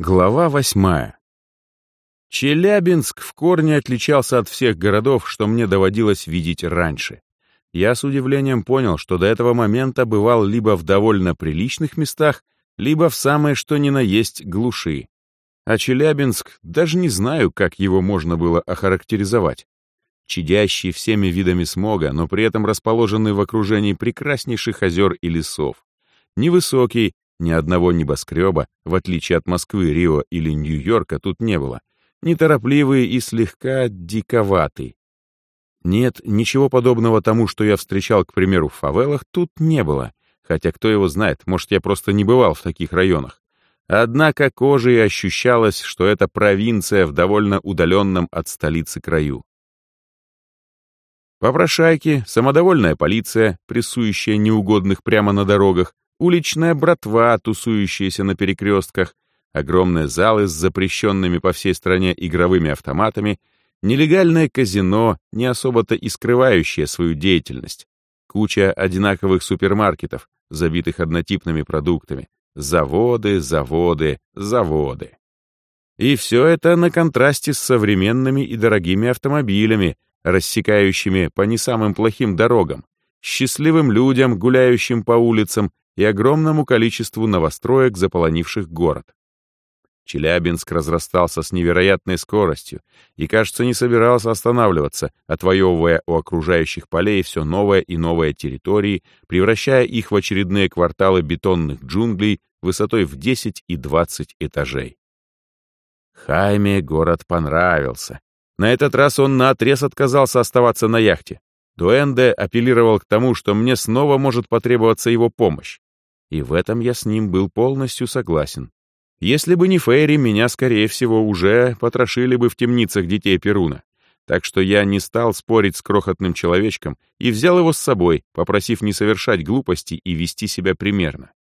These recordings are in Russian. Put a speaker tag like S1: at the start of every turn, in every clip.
S1: Глава восьмая. Челябинск в корне отличался от всех городов, что мне доводилось видеть раньше. Я с удивлением понял, что до этого момента бывал либо в довольно приличных местах, либо в самое что ни на есть глуши. А Челябинск, даже не знаю, как его можно было охарактеризовать. Чадящий всеми видами смога, но при этом расположенный в окружении прекраснейших озер и лесов. Невысокий, ни одного небоскреба, в отличие от Москвы, Рио или Нью-Йорка, тут не было. Неторопливый и слегка диковатый. Нет, ничего подобного тому, что я встречал, к примеру, в фавелах, тут не было. Хотя кто его знает, может, я просто не бывал в таких районах. Однако кожей ощущалось, что это провинция в довольно удаленном от столицы краю. Попрошайки, самодовольная полиция, прессующая неугодных прямо на дорогах, уличная братва, тусующаяся на перекрестках, огромные залы с запрещенными по всей стране игровыми автоматами, нелегальное казино, не особо-то и скрывающее свою деятельность, куча одинаковых супермаркетов, забитых однотипными продуктами, заводы, заводы, заводы. И все это на контрасте с современными и дорогими автомобилями, рассекающими по не самым плохим дорогам, счастливым людям, гуляющим по улицам и огромному количеству новостроек, заполонивших город. Челябинск разрастался с невероятной скоростью и, кажется, не собирался останавливаться, отвоевывая у окружающих полей все новые и новые территории, превращая их в очередные кварталы бетонных джунглей высотой в 10 и 20 этажей. Хайме город понравился. На этот раз он наотрез отказался оставаться на яхте. Дуэнде апеллировал к тому, что мне снова может потребоваться его помощь. И в этом я с ним был полностью согласен. Если бы не Фейри, меня, скорее всего, уже потрошили бы в темницах детей Перуна. Так что я не стал спорить с крохотным человечком и взял его с собой, попросив не совершать глупости и вести себя примерно.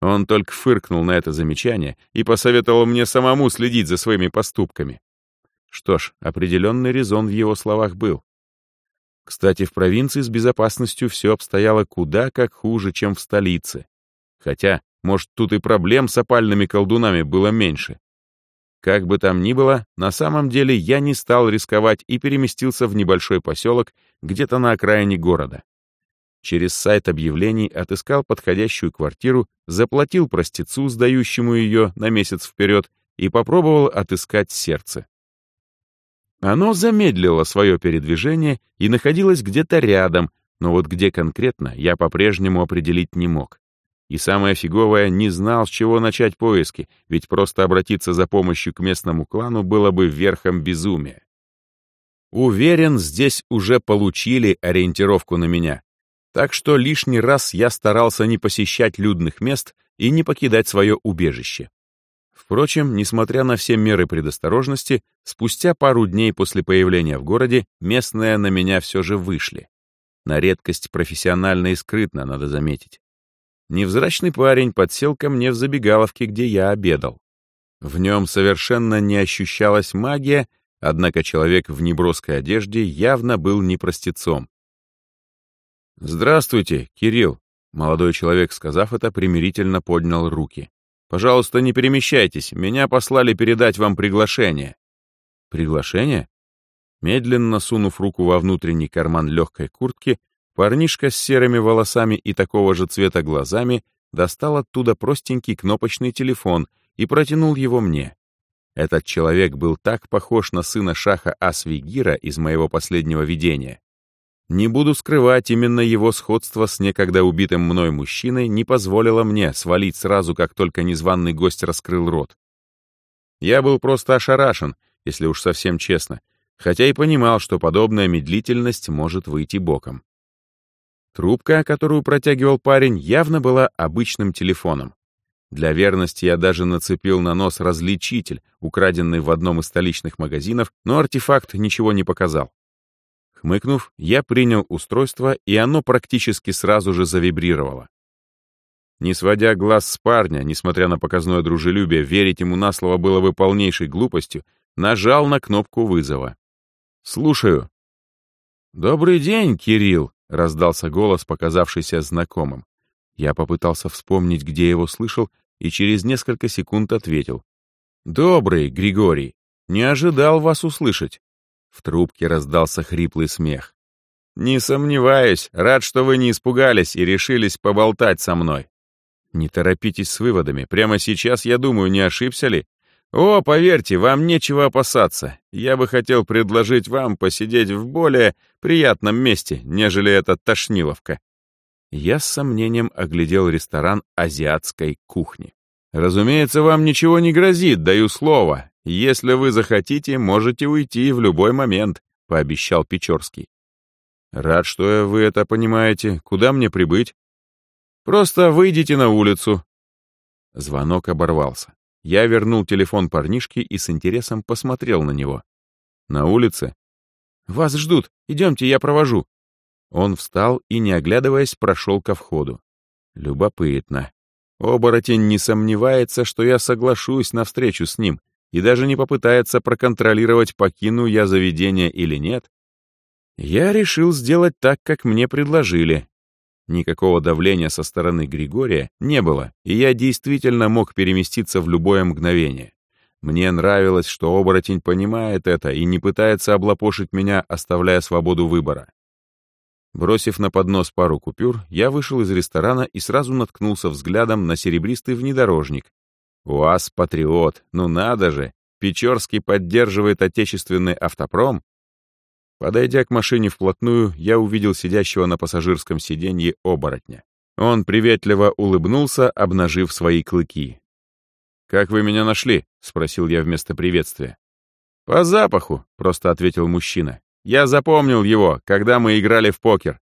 S1: Он только фыркнул на это замечание и посоветовал мне самому следить за своими поступками. Что ж, определенный резон в его словах был. Кстати, в провинции с безопасностью все обстояло куда как хуже, чем в столице. Хотя, может, тут и проблем с опальными колдунами было меньше. Как бы там ни было, на самом деле я не стал рисковать и переместился в небольшой поселок где-то на окраине города. Через сайт объявлений отыскал подходящую квартиру, заплатил простецу, сдающему ее на месяц вперед, и попробовал отыскать сердце. Оно замедлило свое передвижение и находилось где-то рядом, но вот где конкретно, я по-прежнему определить не мог. И самое фиговое, не знал, с чего начать поиски, ведь просто обратиться за помощью к местному клану было бы верхом безумия. Уверен, здесь уже получили ориентировку на меня. Так что лишний раз я старался не посещать людных мест и не покидать свое убежище. Впрочем, несмотря на все меры предосторожности, спустя пару дней после появления в городе местные на меня все же вышли. На редкость профессионально и скрытно, надо заметить. Невзрачный парень подсел ко мне в забегаловке, где я обедал. В нем совершенно не ощущалась магия, однако человек в неброской одежде явно был не простецом. «Здравствуйте, Кирилл», — молодой человек, сказав это, примирительно поднял руки. «Пожалуйста, не перемещайтесь, меня послали передать вам приглашение». «Приглашение?» Медленно сунув руку во внутренний карман легкой куртки, Парнишка с серыми волосами и такого же цвета глазами достал оттуда простенький кнопочный телефон и протянул его мне. Этот человек был так похож на сына Шаха Асвигира из моего последнего видения. Не буду скрывать, именно его сходство с некогда убитым мной мужчиной не позволило мне свалить сразу, как только незваный гость раскрыл рот. Я был просто ошарашен, если уж совсем честно, хотя и понимал, что подобная медлительность может выйти боком. Трубка, которую протягивал парень, явно была обычным телефоном. Для верности я даже нацепил на нос различитель, украденный в одном из столичных магазинов, но артефакт ничего не показал. Хмыкнув, я принял устройство, и оно практически сразу же завибрировало. Не сводя глаз с парня, несмотря на показное дружелюбие, верить ему на слово было бы полнейшей глупостью, нажал на кнопку вызова. «Слушаю». «Добрый день, Кирилл», — раздался голос, показавшийся знакомым. Я попытался вспомнить, где его слышал, и через несколько секунд ответил. «Добрый, Григорий. Не ожидал вас услышать». В трубке раздался хриплый смех. «Не сомневаюсь, рад, что вы не испугались и решились поболтать со мной. Не торопитесь с выводами, прямо сейчас я думаю, не ошибся ли? О, поверьте, вам нечего опасаться. Я бы хотел предложить вам посидеть в более приятном месте, нежели эта тошниловка. Я с сомнением оглядел ресторан азиатской кухни. Разумеется, вам ничего не грозит, даю слово. Если вы захотите, можете уйти в любой момент, пообещал Печорский. Рад, что вы это понимаете. Куда мне прибыть? Просто выйдите на улицу. Звонок оборвался. Я вернул телефон парнишке и с интересом посмотрел на него. На улице? «Вас ждут. Идемте, я провожу». Он встал и, не оглядываясь, прошел ко входу. Любопытно. Оборотень не сомневается, что я соглашусь на встречу с ним и даже не попытается проконтролировать, покину я заведение или нет. Я решил сделать так, как мне предложили, Никакого давления со стороны Григория не было, и я действительно мог переместиться в любое мгновение. Мне нравилось, что оборотень понимает это и не пытается облапошить меня, оставляя свободу выбора. Бросив на поднос пару купюр, я вышел из ресторана и сразу наткнулся взглядом на серебристый внедорожник. УАЗ-патриот, ну надо же! Печорский поддерживает отечественный автопром, Подойдя к машине вплотную, я увидел сидящего на пассажирском сиденье оборотня. Он приветливо улыбнулся, обнажив свои клыки. «Как вы меня нашли?» — спросил я вместо приветствия. «По запаху», — просто ответил мужчина. «Я запомнил его, когда мы играли в покер».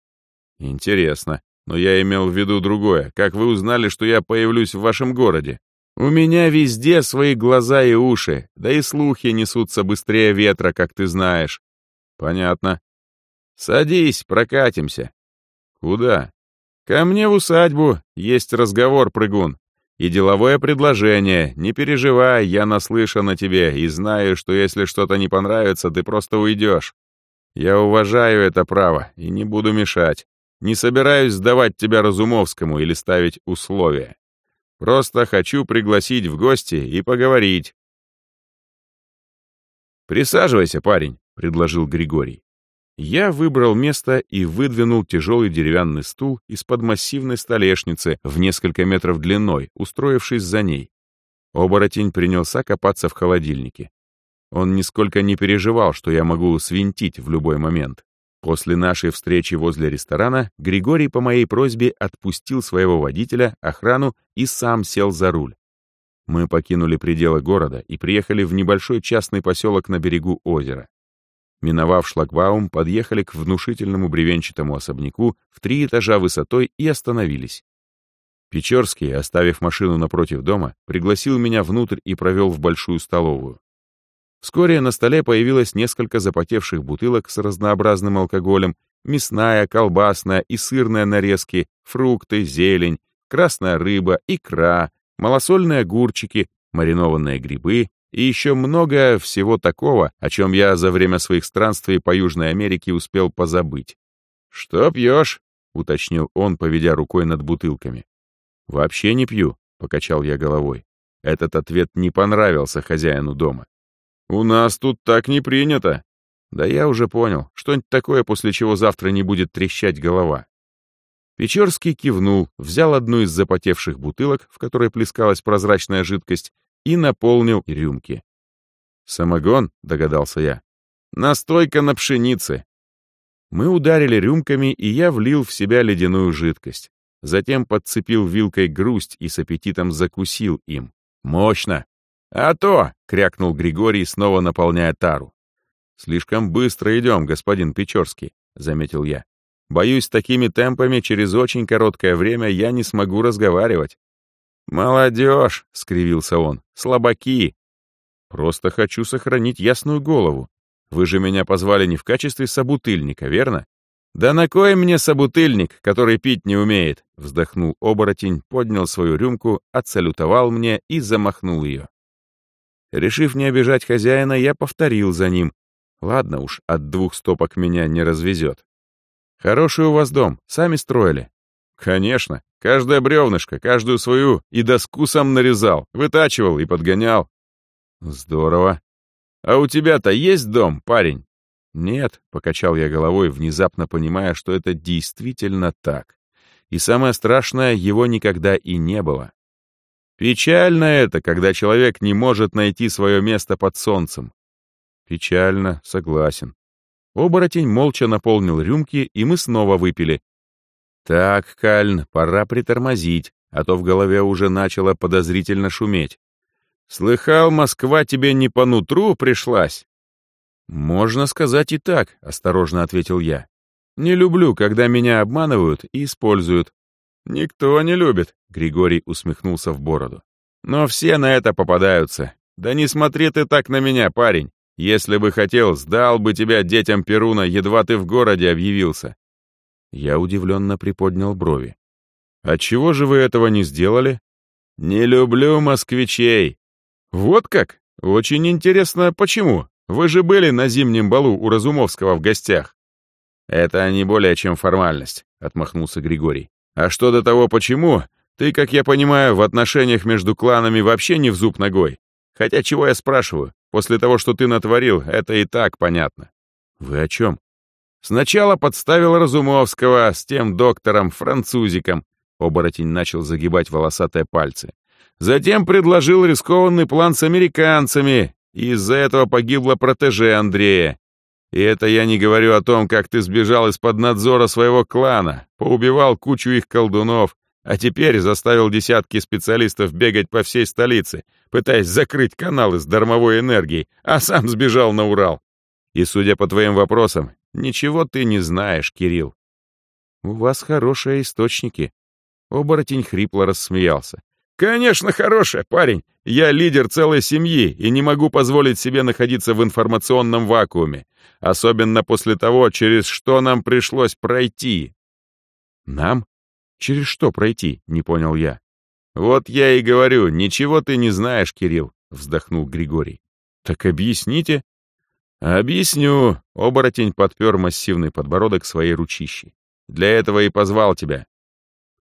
S1: «Интересно, но я имел в виду другое. Как вы узнали, что я появлюсь в вашем городе?» «У меня везде свои глаза и уши, да и слухи несутся быстрее ветра, как ты знаешь. Понятно. Садись, прокатимся. Куда? Ко мне в усадьбу. Есть разговор, прыгун. И деловое предложение. Не переживай, я наслышан о тебе и знаю, что если что-то не понравится, ты просто уйдешь. Я уважаю это право и не буду мешать. Не собираюсь сдавать тебя Разумовскому или ставить условия. Просто хочу пригласить в гости и поговорить. Присаживайся, парень. — предложил Григорий. Я выбрал место и выдвинул тяжелый деревянный стул из-под массивной столешницы в несколько метров длиной, устроившись за ней. Оборотень принялся копаться в холодильнике. Он нисколько не переживал, что я могу свинтить в любой момент. После нашей встречи возле ресторана Григорий по моей просьбе отпустил своего водителя, охрану и сам сел за руль. Мы покинули пределы города и приехали в небольшой частный поселок на берегу озера. Миновав шлагбаум, подъехали к внушительному бревенчатому особняку в три этажа высотой и остановились. Печорский, оставив машину напротив дома, пригласил меня внутрь и провел в большую столовую. Вскоре на столе появилось несколько запотевших бутылок с разнообразным алкоголем, мясная, колбасная и сырная нарезки, фрукты, зелень, красная рыба, икра, малосольные огурчики, маринованные грибы, и еще много всего такого, о чем я за время своих странствий по Южной Америке успел позабыть. «Что пьешь?» — уточнил он, поведя рукой над бутылками. «Вообще не пью», — покачал я головой. Этот ответ не понравился хозяину дома. «У нас тут так не принято». «Да я уже понял, что-нибудь такое, после чего завтра не будет трещать голова». Печорский кивнул, взял одну из запотевших бутылок, в которой плескалась прозрачная жидкость, и наполнил рюмки. «Самогон», — догадался я. «Настойка на пшенице». Мы ударили рюмками, и я влил в себя ледяную жидкость. Затем подцепил вилкой грусть и с аппетитом закусил им. «Мощно!» «А то!» — крякнул Григорий, снова наполняя тару. «Слишком быстро идем, господин Печорский», — заметил я. «Боюсь, такими темпами через очень короткое время я не смогу разговаривать». «Молодежь!» — скривился он. «Слабаки!» «Просто хочу сохранить ясную голову. Вы же меня позвали не в качестве собутыльника, верно?» «Да на кой мне собутыльник, который пить не умеет?» Вздохнул оборотень, поднял свою рюмку, отсалютовал мне и замахнул ее. Решив не обижать хозяина, я повторил за ним. Ладно уж, от двух стопок меня не развезет. «Хороший у вас дом, сами строили?» «Конечно. Каждое бревнышко, каждую свою и доску сам нарезал, вытачивал и подгонял. Здорово. А у тебя-то есть дом, парень? Нет, покачал я головой, внезапно понимая, что это действительно так. И самое страшное, его никогда и не было. Печально это, когда человек не может найти свое место под солнцем. Печально, согласен. Оборотень молча наполнил рюмки, и мы снова выпили. Так, Кальн, пора притормозить, а то в голове уже начало подозрительно шуметь. Слыхал, Москва тебе не по нутру пришлась? Можно сказать и так, осторожно ответил я. Не люблю, когда меня обманывают и используют. Никто не любит, Григорий усмехнулся в бороду. Но все на это попадаются. Да не смотри ты так на меня, парень. Если бы хотел, сдал бы тебя детям Перуна, едва ты в городе объявился. Я удивленно приподнял брови. «А чего же вы этого не сделали?» «Не люблю москвичей». «Вот как? Очень интересно, почему? Вы же были на зимнем балу у Разумовского в гостях». «Это не более чем формальность», — отмахнулся Григорий. «А что до того почему, ты, как я понимаю, в отношениях между кланами вообще не в зуб ногой. Хотя чего я спрашиваю? После того, что ты натворил, это и так понятно». «Вы о чем?» Сначала подставил Разумовского с тем доктором-французиком. Оборотень начал загибать волосатые пальцы. Затем предложил рискованный план с американцами, из-за этого погибла протеже Андрея. И это я не говорю о том, как ты сбежал из-под надзора своего клана, поубивал кучу их колдунов, а теперь заставил десятки специалистов бегать по всей столице, пытаясь закрыть каналы с дармовой энергией, а сам сбежал на Урал. И, судя по твоим вопросам, ничего ты не знаешь, Кирилл. У вас хорошие источники. Оборотень хрипло рассмеялся. Конечно, хорошая, парень. Я лидер целой семьи и не могу позволить себе находиться в информационном вакууме, особенно после того, через что нам пришлось пройти. Нам? Через что пройти? Не понял я. Вот я и говорю, ничего ты не знаешь, Кирилл, вздохнул Григорий. Так объясните. «Объясню», — оборотень подпер массивный подбородок своей ручищей. «Для этого и позвал тебя».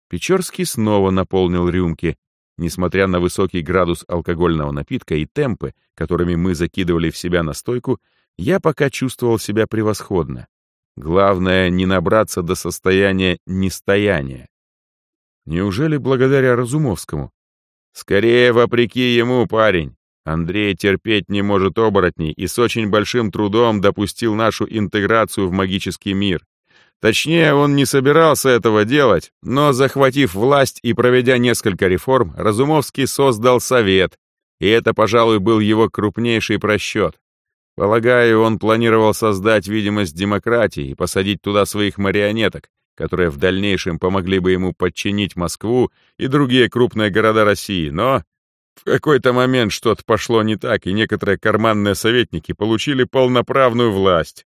S1: Печорский снова наполнил рюмки. Несмотря на высокий градус алкогольного напитка и темпы, которыми мы закидывали в себя настойку, я пока чувствовал себя превосходно. Главное — не набраться до состояния нестояния. Неужели благодаря Разумовскому? Скорее, вопреки ему, парень. Андрей терпеть не может оборотней и с очень большим трудом допустил нашу интеграцию в магический мир. Точнее, он не собирался этого делать, но, захватив власть и проведя несколько реформ, Разумовский создал совет, и это, пожалуй, был его крупнейший просчет. Полагаю, он планировал создать видимость демократии и посадить туда своих марионеток, которые в дальнейшем помогли бы ему подчинить Москву и другие крупные города России, но в какой-то момент что-то пошло не так, и некоторые карманные советники получили полноправную власть.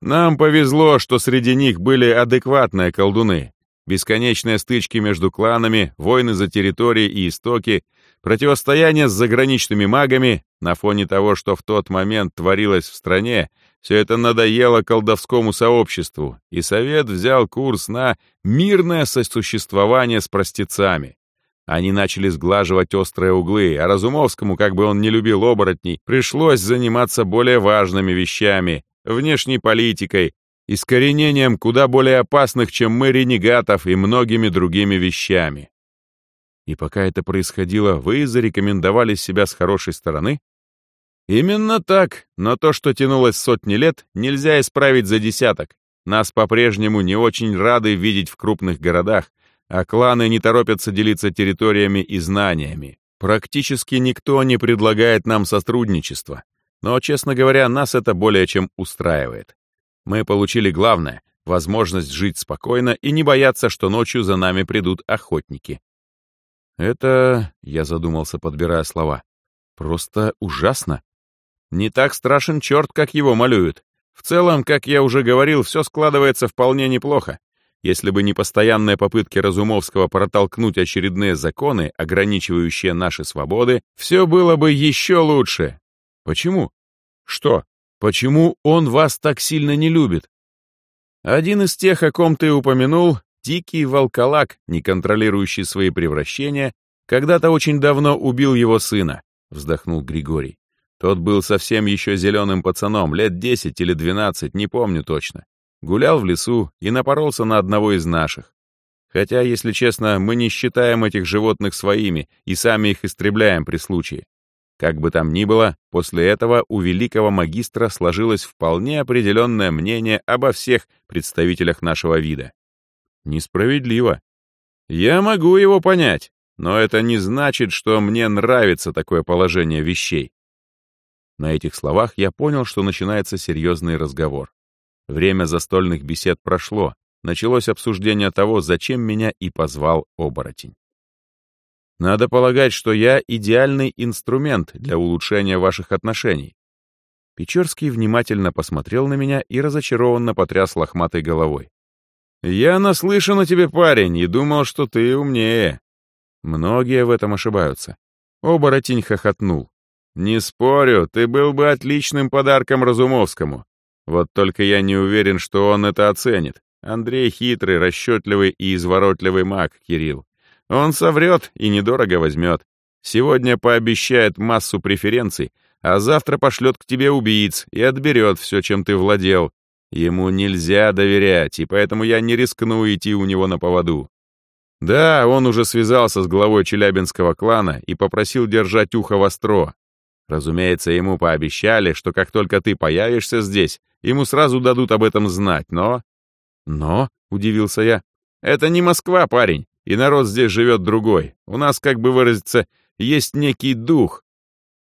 S1: Нам повезло, что среди них были адекватные колдуны. Бесконечные стычки между кланами, войны за территории и истоки, противостояние с заграничными магами, на фоне того, что в тот момент творилось в стране, все это надоело колдовскому сообществу, и Совет взял курс на мирное сосуществование с простецами. Они начали сглаживать острые углы, а Разумовскому, как бы он не любил оборотней, пришлось заниматься более важными вещами, внешней политикой, искоренением куда более опасных, чем мы, ренегатов и многими другими вещами. И пока это происходило, вы зарекомендовали себя с хорошей стороны? Именно так, но то, что тянулось сотни лет, нельзя исправить за десяток. Нас по-прежнему не очень рады видеть в крупных городах, а кланы не торопятся делиться территориями и знаниями. Практически никто не предлагает нам сотрудничество. Но, честно говоря, нас это более чем устраивает. Мы получили главное — возможность жить спокойно и не бояться, что ночью за нами придут охотники. Это, я задумался, подбирая слова, просто ужасно. Не так страшен черт, как его малюют. В целом, как я уже говорил, все складывается вполне неплохо. Если бы не постоянные попытки Разумовского протолкнуть очередные законы, ограничивающие наши свободы, все было бы еще лучше. Почему? Что? Почему он вас так сильно не любит? Один из тех, о ком ты упомянул, дикий волколак, не контролирующий свои превращения, когда-то очень давно убил его сына, вздохнул Григорий. Тот был совсем еще зеленым пацаном, лет 10 или 12, не помню точно. Гулял в лесу и напоролся на одного из наших. Хотя, если честно, мы не считаем этих животных своими и сами их истребляем при случае. Как бы там ни было, после этого у великого магистра сложилось вполне определенное мнение обо всех представителях нашего вида. Несправедливо. Я могу его понять, но это не значит, что мне нравится такое положение вещей. На этих словах я понял, что начинается серьезный разговор. Время застольных бесед прошло, началось обсуждение того, зачем меня и позвал оборотень. Надо полагать, что я идеальный инструмент для улучшения ваших отношений. Печорский внимательно посмотрел на меня и разочарованно потряс лохматой головой. «Я наслышан о тебе, парень, и думал, что ты умнее». Многие в этом ошибаются. Оборотень хохотнул. «Не спорю, ты был бы отличным подарком Разумовскому. Вот только я не уверен, что он это оценит. Андрей хитрый, расчетливый и изворотливый маг, Кирилл. Он соврет и недорого возьмет. Сегодня пообещает массу преференций, а завтра пошлет к тебе убийц и отберет все, чем ты владел. Ему нельзя доверять, и поэтому я не рискну идти у него на поводу. Да, он уже связался с главой Челябинского клана и попросил держать ухо востро. Разумеется, ему пообещали, что как только ты появишься здесь, ему сразу дадут об этом знать, но... Но, — удивился я, — это не Москва, парень и народ здесь живет другой. У нас, как бы выразиться, есть некий дух.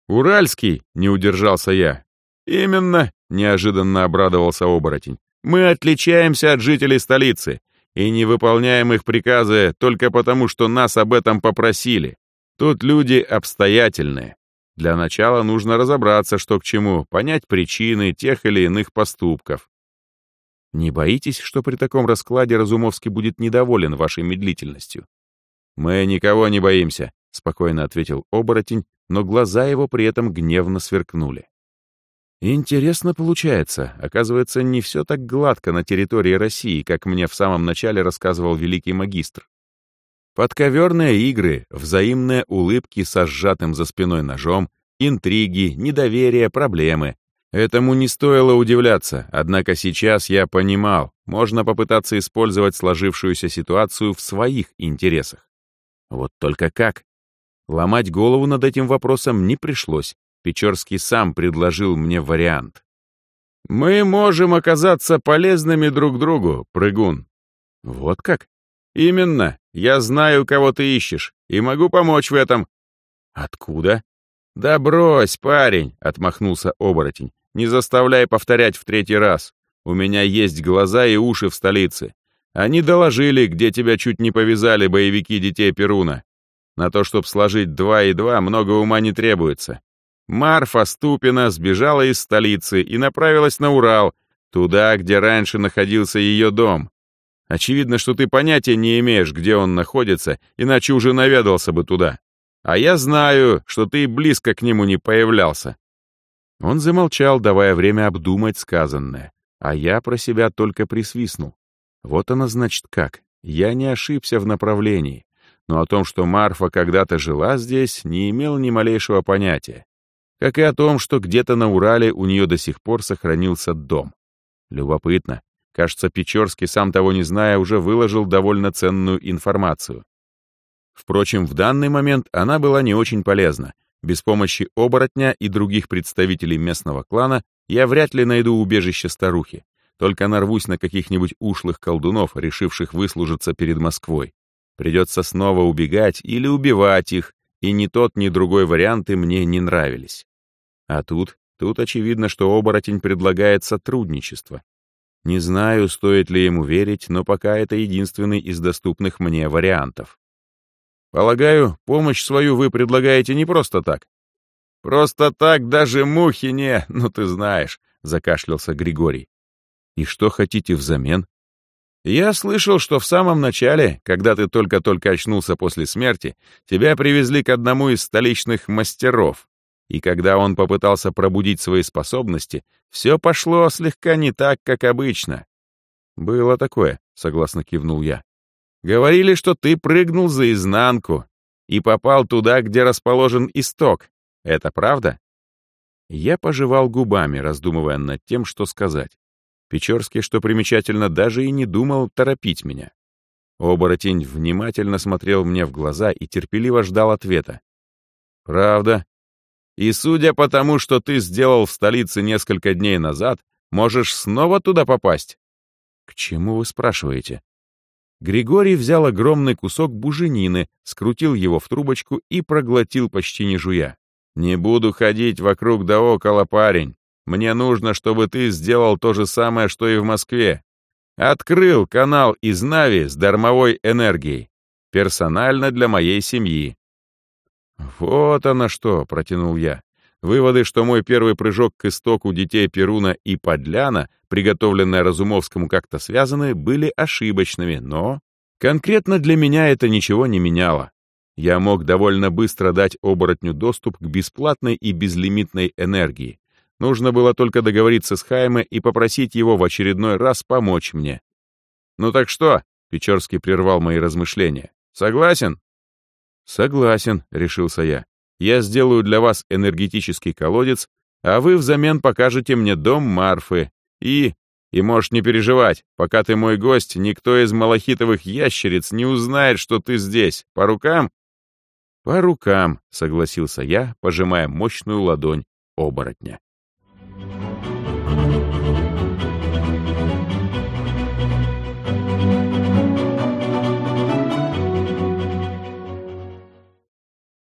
S1: Уральский, не удержался я. Именно, неожиданно обрадовался оборотень. Мы отличаемся от жителей столицы и не выполняем их приказы только потому, что нас об этом попросили. Тут люди обстоятельные. Для начала нужно разобраться, что к чему, понять причины тех или иных поступков. Не боитесь, что при таком раскладе Разумовский будет недоволен вашей медлительностью? Мы никого не боимся, спокойно ответил оборотень, но глаза его при этом гневно сверкнули. Интересно получается. Оказывается, не все так гладко на территории России, как мне в самом начале рассказывал великий магистр. Подковерные игры, взаимные улыбки со сжатым за спиной ножом, интриги, недоверие, проблемы. Этому не стоило удивляться, однако сейчас я понимал, можно попытаться использовать сложившуюся ситуацию в своих интересах. Вот только как? Ломать голову над этим вопросом не пришлось. Печорский сам предложил мне вариант. «Мы можем оказаться полезными друг другу, прыгун». «Вот как?» «Именно. Я знаю, кого ты ищешь, и могу помочь в этом». «Откуда?» «Да брось, парень», — отмахнулся оборотень. Не заставляй повторять в третий раз. У меня есть глаза и уши в столице. Они доложили, где тебя чуть не повязали боевики детей Перуна. На то, чтобы сложить два и два, много ума не требуется. Марфа Ступина сбежала из столицы и направилась на Урал, туда, где раньше находился ее дом. Очевидно, что ты понятия не имеешь, где он находится, иначе уже наведался бы туда. А я знаю, что ты близко к нему не появлялся. Он замолчал, давая время обдумать сказанное, а я про себя только присвистнул. Вот оно значит как. Я не ошибся в направлении, но о том, что Марфа когда-то жила здесь, не имел ни малейшего понятия. Как и о том, что где-то на Урале у нее до сих пор сохранился дом. Любопытно. Кажется, Печорский, сам того не зная, уже выложил довольно ценную информацию. Впрочем, в данный момент она была не очень полезна, без помощи оборотня и других представителей местного клана я вряд ли найду убежище старухи, только нарвусь на каких-нибудь ушлых колдунов, решивших выслужиться перед Москвой. Придется снова убегать или убивать их, и ни тот, ни другой варианты мне не нравились. А тут, тут очевидно, что оборотень предлагает сотрудничество. Не знаю, стоит ли ему верить, но пока это единственный из доступных мне вариантов. Полагаю, помощь свою вы предлагаете не просто так. Просто так даже мухи не, ну ты знаешь, закашлялся Григорий. И что хотите взамен? Я слышал, что в самом начале, когда ты только-только очнулся после смерти, тебя привезли к одному из столичных мастеров. И когда он попытался пробудить свои способности, все пошло слегка не так, как обычно. Было такое, согласно кивнул я. Говорили, что ты прыгнул за изнанку и попал туда, где расположен исток. Это правда? Я пожевал губами, раздумывая над тем, что сказать. Печорский, что примечательно, даже и не думал торопить меня. Оборотень внимательно смотрел мне в глаза и терпеливо ждал ответа. «Правда. И судя по тому, что ты сделал в столице несколько дней назад, можешь снова туда попасть?» «К чему вы спрашиваете?» Григорий взял огромный кусок буженины, скрутил его в трубочку и проглотил почти не жуя. «Не буду ходить вокруг да около, парень. Мне нужно, чтобы ты сделал то же самое, что и в Москве. Открыл канал из Нави с дармовой энергией. Персонально для моей семьи». «Вот оно что», — протянул я. Выводы, что мой первый прыжок к истоку детей Перуна и Подляна, приготовленные Разумовскому как-то связаны, были ошибочными, но конкретно для меня это ничего не меняло. Я мог довольно быстро дать оборотню доступ к бесплатной и безлимитной энергии. Нужно было только договориться с Хайме и попросить его в очередной раз помочь мне. «Ну так что?» — Печорский прервал мои размышления. «Согласен?» «Согласен», — решился я. Я сделаю для вас энергетический колодец, а вы взамен покажете мне дом Марфы. И... И можешь не переживать, пока ты мой гость, никто из малахитовых ящериц не узнает, что ты здесь. По рукам?» «По рукам», — согласился я, пожимая мощную ладонь оборотня.